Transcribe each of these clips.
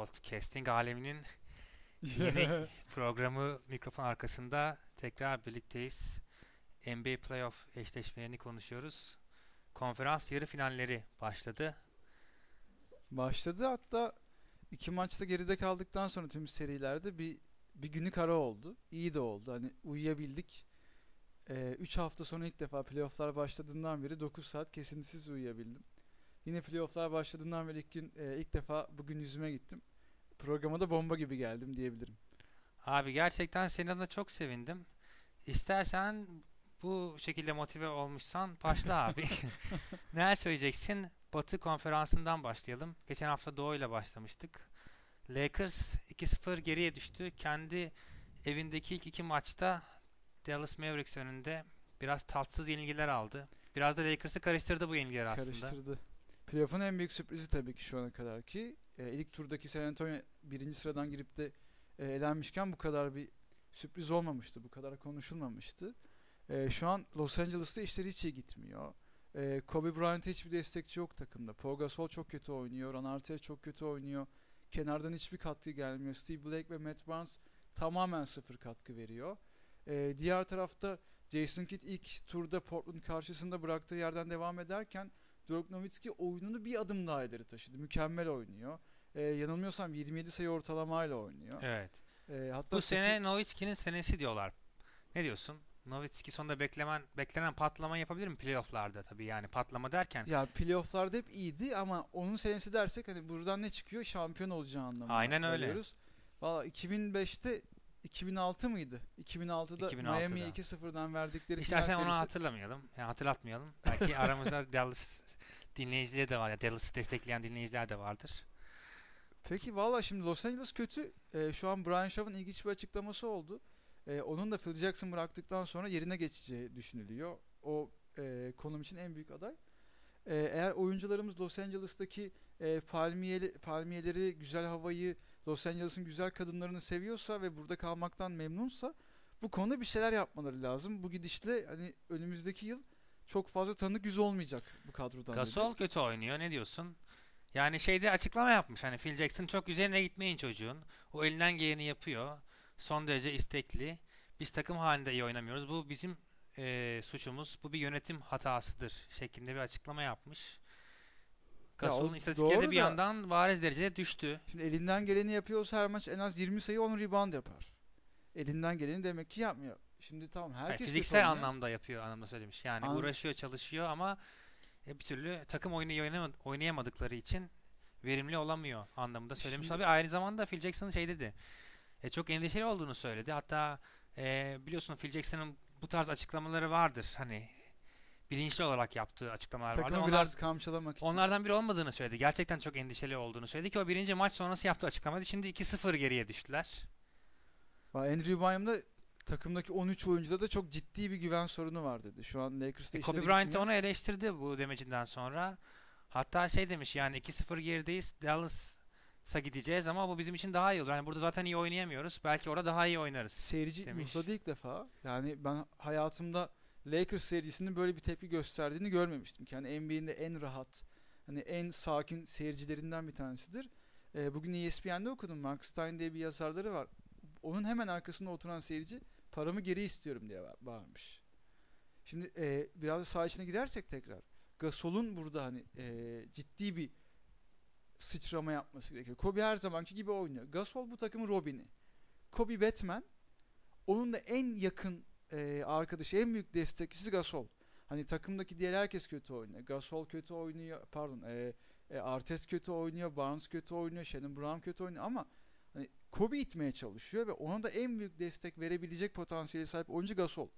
podcasting aleminin yeni programı mikrofon arkasında tekrar birlikteyiz. NBA playoff eşleşmelerini konuşuyoruz. Konferans yarı finalleri başladı. Başladı hatta iki maçta geride kaldıktan sonra tüm serilerde bir bir günlük ara oldu. İyi de oldu. Hani uyuyabildik. 3 ee, hafta sonra ilk defa playofflar başladığından beri 9 saat kesintisiz uyuyabildim. Yine playofflar başladığından beri ilk gün e, ilk defa bugün yüzüme gittim. Programa da bomba gibi geldim diyebilirim. Abi gerçekten senin adına çok sevindim. İstersen bu şekilde motive olmuşsan başla abi. Neler söyleyeceksin? Batı konferansından başlayalım. Geçen hafta Doğu ile başlamıştık. Lakers 2-0 geriye düştü. Kendi evindeki ilk iki maçta Dallas Mavericks önünde biraz tatsız yenilgiler aldı. Biraz da Lakers'ı karıştırdı bu yenilgiler aslında. Karıştırdı. Playoff'un en büyük sürprizi tabii ki şu ana kadar ki e, ilk turdaki San Antonio birinci sıradan girip de e, elenmişken bu kadar bir sürpriz olmamıştı. Bu kadar konuşulmamıştı. E, şu an Los Angeles'ta işleri hiç iyi gitmiyor. E, Kobe Bryant'a hiçbir destekçi yok takımda. Paul Gasol çok kötü oynuyor. Ron Artest çok kötü oynuyor. Kenardan hiçbir katkı gelmiyor. Steve Blake ve Matt Barnes tamamen sıfır katkı veriyor. E, diğer tarafta Jason Kidd ilk turda Portland karşısında bıraktığı yerden devam ederken Dirk Nowitzki oyununu bir adım daha ileri taşıdı. Mükemmel oynuyor. E, yanılmıyorsam 27 sayı ortalamayla oynuyor. Evet. E, hatta Bu sene Nowitzki'nin senesi diyorlar. Ne diyorsun? Nowitzki sonunda beklemen beklenen patlama yapabilir mi playoff'larda tabii yani patlama derken. Ya playoff'larda hep iyiydi ama onun senesi dersek hani buradan ne çıkıyor? Şampiyon olacağı anlamına Aynen öyle. Alıyoruz. Valla 2005'te 2006 mıydı? 2006'da, 2006'da. Miami'ye 2-0'dan verdikleri İstersen final serisi. onu hatırlamayalım. Yani hatırlatmayalım. Belki aramızda Dallas dinleyicileri de var. Ya Dallas'ı destekleyen dinleyiciler de vardır. Peki valla şimdi Los Angeles kötü. Ee, şu an Brian Shaw'ın ilginç bir açıklaması oldu. Ee, onun da Phil Jackson bıraktıktan sonra yerine geçeceği düşünülüyor. O e, konum için en büyük aday. Ee, eğer oyuncularımız Los Angeles'taki e, palmiyeli, palmiyeleri, güzel havayı, Los Angeles'ın güzel kadınlarını seviyorsa ve burada kalmaktan memnunsa bu konuda bir şeyler yapmaları lazım. Bu gidişle hani önümüzdeki yıl çok fazla tanıdık yüz olmayacak bu kadrodan. Gasol kötü oynuyor. Ne diyorsun? Yani şeyde açıklama yapmış. Hani Phil Jackson çok üzerine gitmeyin çocuğun. O elinden geleni yapıyor. Son derece istekli. Biz takım halinde iyi oynamıyoruz. Bu bizim e, suçumuz. Bu bir yönetim hatasıdır şeklinde bir açıklama yapmış. Gasol'un istatistikleri de bir yandan bariz derecede düştü. Şimdi elinden geleni yapıyorsa her maç en az 20 sayı 10 rebound yapar. Elinden geleni demek ki yapmıyor. Şimdi tamam herkes yani fiziksel anlamda yapıyor anlamda söylemiş. Yani An- uğraşıyor, çalışıyor ama e, bir türlü takım oyunu oynayamadıkları için verimli olamıyor anlamında söylemiş Şimdi... olabilir. Aynı zamanda Phil Jackson şey dedi. E, çok endişeli olduğunu söyledi. Hatta e, biliyorsun Phil Jackson'ın bu tarz açıklamaları vardır. Hani bilinçli olarak yaptığı açıklamalar Takımı vardı. biraz Onlar, kamçılamak için. Onlardan biri olmadığını söyledi. Gerçekten çok endişeli olduğunu söyledi ki o birinci maç sonrası yaptığı açıklamaydı. Şimdi 2-0 geriye düştüler. Andrew Bynum'da takımdaki 13 oyuncuda da çok ciddi bir güven sorunu var dedi. Şu an Lakers'ta e, Kobe Bryant onu eleştirdi bu demecinden sonra. Hatta şey demiş yani 2-0 gerideyiz. Dallas'a gideceğiz ama bu bizim için daha iyi olur. Yani burada zaten iyi oynayamıyoruz. Belki orada daha iyi oynarız. Seyirci demiş. ilk defa. Yani ben hayatımda Lakers seyircisinin böyle bir tepki gösterdiğini görmemiştim. Yani NBA'nin de en rahat, hani en sakin seyircilerinden bir tanesidir. E, bugün ESPN'de okudum. Mark Stein diye bir yazarları var. Onun hemen arkasında oturan seyirci paramı geri istiyorum diye bağırmış. Şimdi e, biraz saha içine girersek tekrar. Gasol'un burada hani e, ciddi bir sıçrama yapması gerekiyor. Kobe her zamanki gibi oynuyor. Gasol bu takımın Robin'i. Kobe Batman. Onun da en yakın e, arkadaşı, en büyük destekçisi Gasol. Hani takımdaki diğer herkes kötü oynuyor. Gasol kötü oynuyor, pardon, e, e, Artes kötü oynuyor, Barnes kötü oynuyor, Shannon Brown kötü oynuyor ama Kobe itmeye çalışıyor ve ona da en büyük destek verebilecek potansiyeli sahip oyuncu Gasol.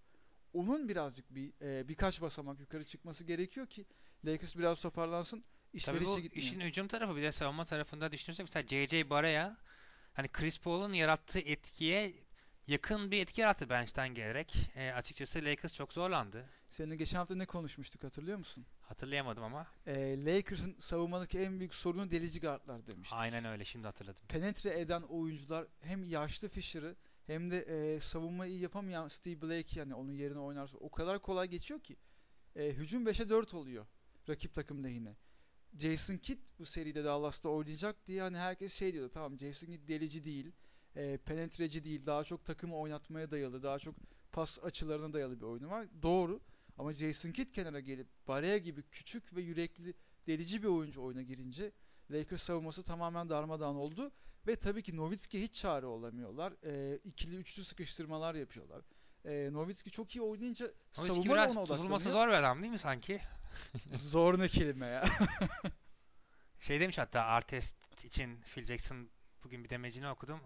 Onun birazcık bir e, birkaç basamak yukarı çıkması gerekiyor ki Lakers biraz toparlansın. İşleri Tabii bu gitmiyor. işin hücum tarafı bir de savunma tarafında düşünürsek mesela JJ Baraya hani Chris Paul'un yarattığı etkiye yakın bir etki yarattı bench'ten gelerek. E, açıkçası Lakers çok zorlandı. Seninle geçen hafta ne konuşmuştuk hatırlıyor musun? Hatırlayamadım ama. E, Lakers'ın savunmadaki en büyük sorunu delici guardlar demiştik. Aynen öyle şimdi hatırladım. Penetre eden oyuncular hem yaşlı Fisher'ı hem de e, savunmayı yapamayan Steve Blake yani onun yerine oynarsa o kadar kolay geçiyor ki e, hücum 5'e 4 oluyor rakip takım lehine. Jason Kidd bu seride Dallas'ta oynayacak diye hani herkes şey diyordu. Tamam Jason Kidd delici değil, e, penetreci değil, daha çok takımı oynatmaya dayalı, daha çok pas açılarına dayalı bir oyunu var. Doğru. Ama Jason Kidd kenara gelip Barea gibi küçük ve yürekli delici bir oyuncu oyuna girince Lakers savunması tamamen darmadağın oldu. Ve tabii ki Nowitzki'ye hiç çare olamıyorlar. E, ikili üçlü sıkıştırmalar yapıyorlar. E, Nowitzki çok iyi oynayınca Nowitzki savunma biraz ona tutulması odaklanıyor. zor bir adam değil mi sanki? Zor ne kelime ya. Şey demiş hatta Artest için Phil Jackson bugün bir demecini okudum.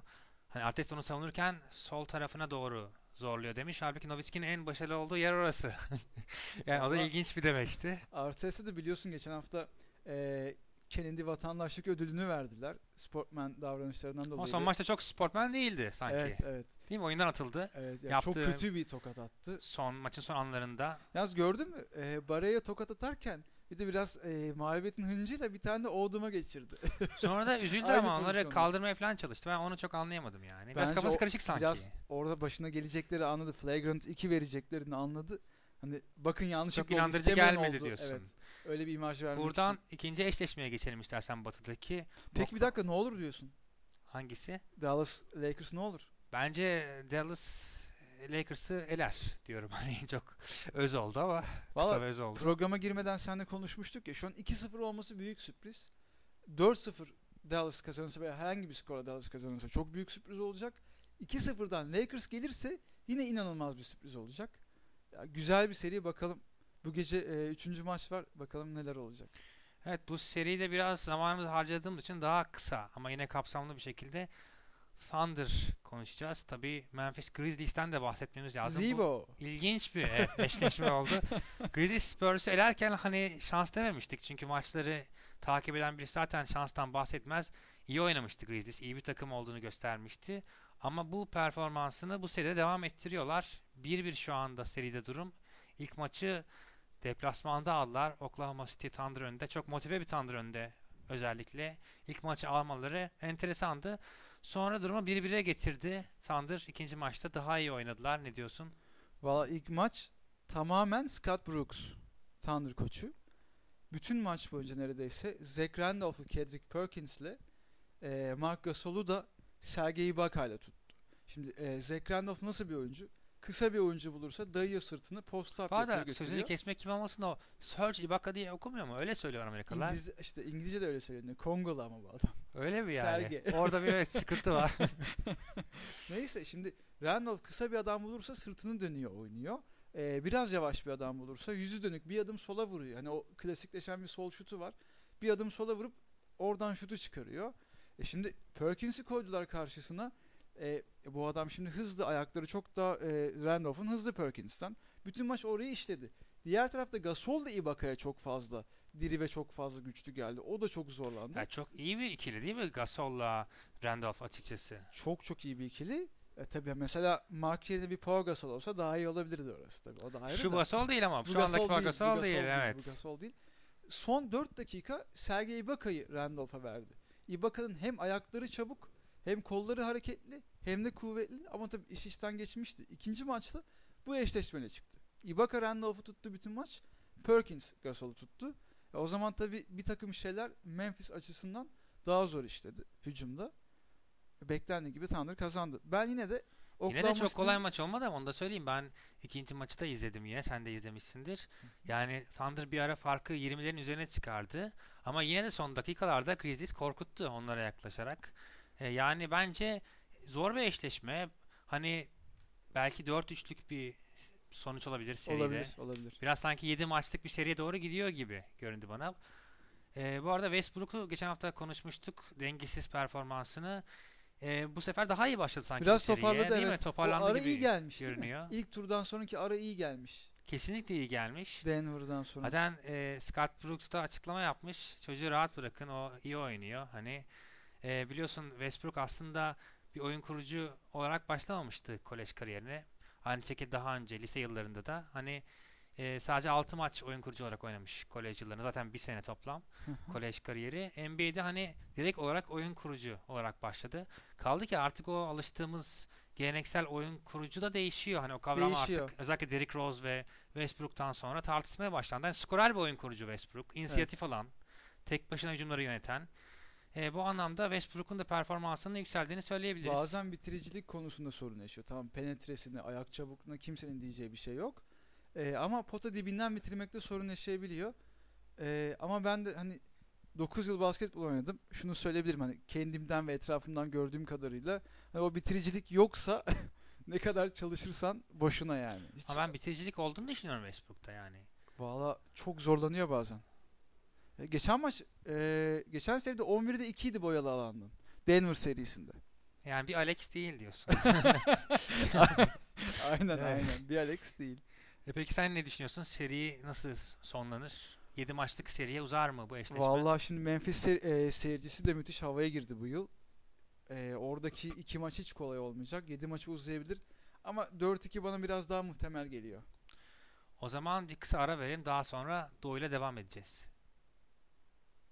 Hani Artest onu savunurken sol tarafına doğru zorluyor demiş. Halbuki Nowitzki'nin en başarılı olduğu yer orası. yani o da Ama- ilginç bir demeçti. Artest'e de biliyorsun geçen hafta e, Kennedy vatandaşlık ödülünü verdiler. Sportman davranışlarından dolayı. Ama son maçta çok sportman değildi sanki. Evet evet. Değil mi? Oyundan atıldı. evet yani Yaptığı- Çok kötü bir tokat attı. Son maçın son anlarında. Yalnız gördün mü? E, Baraya tokat atarken bir de biraz e, mağlubiyetin hıncıyla bir tane de Oğdum'a geçirdi. Sonra da üzüldü Aynı ama onları pozisyonda. kaldırmaya falan çalıştı. Ben onu çok anlayamadım yani. Biraz Bence kafası o karışık sanki. Biraz orada başına gelecekleri anladı. Flagrant 2 vereceklerini anladı. Hani bakın yanlış Çok oldu, inandırıcı istemeyen gelmedi oldu. diyorsun. Evet. Öyle bir imaj vermek Buradan için. ikinci eşleşmeye geçelim istersen batıdaki. Peki bir dakika ne olur diyorsun? Hangisi? Dallas Lakers ne olur? Bence Dallas Lakers'ı eler diyorum. Hani çok öz oldu ama kısa Valla ve öz oldu. Programa girmeden seninle konuşmuştuk ya şu an 2-0 olması büyük sürpriz. 4-0 Dallas kazanırsa veya herhangi bir skorla Dallas kazanırsa çok büyük sürpriz olacak. 2-0'dan Lakers gelirse yine inanılmaz bir sürpriz olacak. Ya, güzel bir seri bakalım. Bu gece 3. maç var. Bakalım neler olacak. Evet bu seride biraz zamanımızı harcadığımız için daha kısa ama yine kapsamlı bir şekilde Thunder konuşacağız. Tabii Memphis Grizzlies'ten de bahsetmemiz lazım. Bu Zibo. ilginç bir eşleşme oldu. Grizzlies Spurs'u elerken hani şans dememiştik. Çünkü maçları takip eden birisi zaten şanstan bahsetmez. İyi oynamıştı Grizzlies. iyi bir takım olduğunu göstermişti. Ama bu performansını bu seride devam ettiriyorlar. 1-1 şu anda seride durum. İlk maçı deplasmanda aldılar. Oklahoma City Thunder önünde. Çok motive bir Thunder önünde özellikle. İlk maçı almaları enteresandı. Sonra durumu 1-1'e getirdi. Thunder ikinci maçta daha iyi oynadılar. Ne diyorsun? Valla ilk maç tamamen Scott Brooks. Thunder koçu. Bütün maç boyunca neredeyse Zach Randolph'u Kendrick Perkins'le e, Mark Gasol'u da Sergey Ibaka'yla tuttu. Şimdi e, Zach Randolph nasıl bir oyuncu? Kısa bir oyuncu bulursa dayıyor sırtını post up yapıyor götürüyor. sözünü kesmek gibi olmasın o Serge Ibaka diye okumuyor mu? Öyle söylüyor Amerikalılar. İngiliz, işte İngilizce de öyle söyleniyor. Kongolu ama bu adam. Öyle mi yani? Serge. Orada bir evet, sıkıntı var. Neyse şimdi Randolph kısa bir adam bulursa sırtını dönüyor oynuyor. Ee, biraz yavaş bir adam bulursa yüzü dönük bir adım sola vuruyor. Hani o klasikleşen bir sol şutu var. Bir adım sola vurup oradan şutu çıkarıyor. E şimdi Perkins'i koydular karşısına. E, bu adam şimdi hızlı ayakları çok daha e, Randolph'un hızlı Perkins'ten. Bütün maç orayı işledi. Diğer tarafta Gasol da Ibaka'ya çok fazla diri ve çok fazla güçlü geldi. O da çok zorlandı. Ya çok iyi bir ikili değil mi Gasol'la Randolph açıkçası? Çok çok iyi bir ikili. E tabi mesela Mark yerine bir Pau Gasol olsa daha iyi olabilirdi orası tabi. O da ayrı Şu da. Gasol değil ama. Bu Şu andaki Gasol, bu Gasol değil, Bu evet. Gasol değil. Son 4 dakika Sergey Ibaka'yı Randolph'a verdi. Ibaka'nın hem ayakları çabuk hem kolları hareketli hem de kuvvetli ama tabi iş işten geçmişti. İkinci maçta bu eşleşmeyle çıktı. Ibaka Randolph'u tuttu bütün maç. Perkins Gasol'u tuttu. E o zaman tabi bir takım şeyler Memphis açısından daha zor işledi hücumda. Beklendiği gibi Thunder kazandı. Ben yine de Yine de çok kolay maç olmadı ama onu da söyleyeyim. Ben ikinci maçı da izledim yine. Sen de izlemişsindir. Yani Thunder bir ara farkı 20'lerin üzerine çıkardı. Ama yine de son dakikalarda Grizzlies korkuttu onlara yaklaşarak. E, yani bence zor bir eşleşme. Hani belki 4-3'lük bir sonuç olabilir seride. olabilir, olabilir. Biraz sanki 7 maçlık bir seriye doğru gidiyor gibi göründü bana. Ee, bu arada Westbrook'u geçen hafta konuşmuştuk. Dengesiz performansını. Ee, bu sefer daha iyi başladı sanki Biraz seriye, toparladı değil mi? evet. Toparlandı o ara gibi iyi gelmiş görünüyor. değil mi? İlk turdan sonraki ara iyi gelmiş. Kesinlikle iyi gelmiş. Denver'dan sonra. Zaten e, Scott Brooks da açıklama yapmış. Çocuğu rahat bırakın. O iyi oynuyor. Hani e, biliyorsun Westbrook aslında bir oyun kurucu olarak başlamamıştı kolej kariyerine. Aynı şekilde daha önce lise yıllarında da hani e, sadece 6 maç oyun kurucu olarak oynamış kolej yıllarında. Zaten bir sene toplam kolej kariyeri. NBA'de hani direkt olarak oyun kurucu olarak başladı. Kaldı ki artık o alıştığımız geleneksel oyun kurucu da değişiyor. Hani o kavram Değişiyor. artık özellikle Derrick Rose ve Westbrook'tan sonra tartışmaya başlandı. Yani skorer bir oyun kurucu Westbrook. inisiyatif Evet. olan, tek başına hücumları yöneten. E, bu anlamda Westbrook'un da performansının yükseldiğini söyleyebiliriz. Bazen bitiricilik konusunda sorun yaşıyor. Tamam penetresine, ayak çabukluğuna kimsenin diyeceği bir şey yok. Ee, ama pota dibinden bitirmekte sorun yaşayabiliyor. Ee, ama ben de hani 9 yıl basketbol oynadım. Şunu söyleyebilirim hani kendimden ve etrafımdan gördüğüm kadarıyla hani o bitiricilik yoksa ne kadar çalışırsan boşuna yani. Hiç, Ama ben bitiricilik olduğunu düşünüyorum Westbrook'ta yani. Valla çok zorlanıyor bazen. Geçen maç, e, geçen seride 11'de 2 idi boyalı alandan. Denver serisinde. Yani bir Alex değil diyorsun. aynen aynen. Bir Alex değil. E peki sen ne düşünüyorsun? Seri nasıl sonlanır? 7 maçlık seriye uzar mı bu eşleşme? Vallahi şimdi Memphis se- e, seyircisi de müthiş havaya girdi bu yıl. E, oradaki iki maç hiç kolay olmayacak. 7 maçı uzayabilir. Ama 4-2 bana biraz daha muhtemel geliyor. O zaman bir kısa ara verelim. Daha sonra Doğu'yla devam edeceğiz.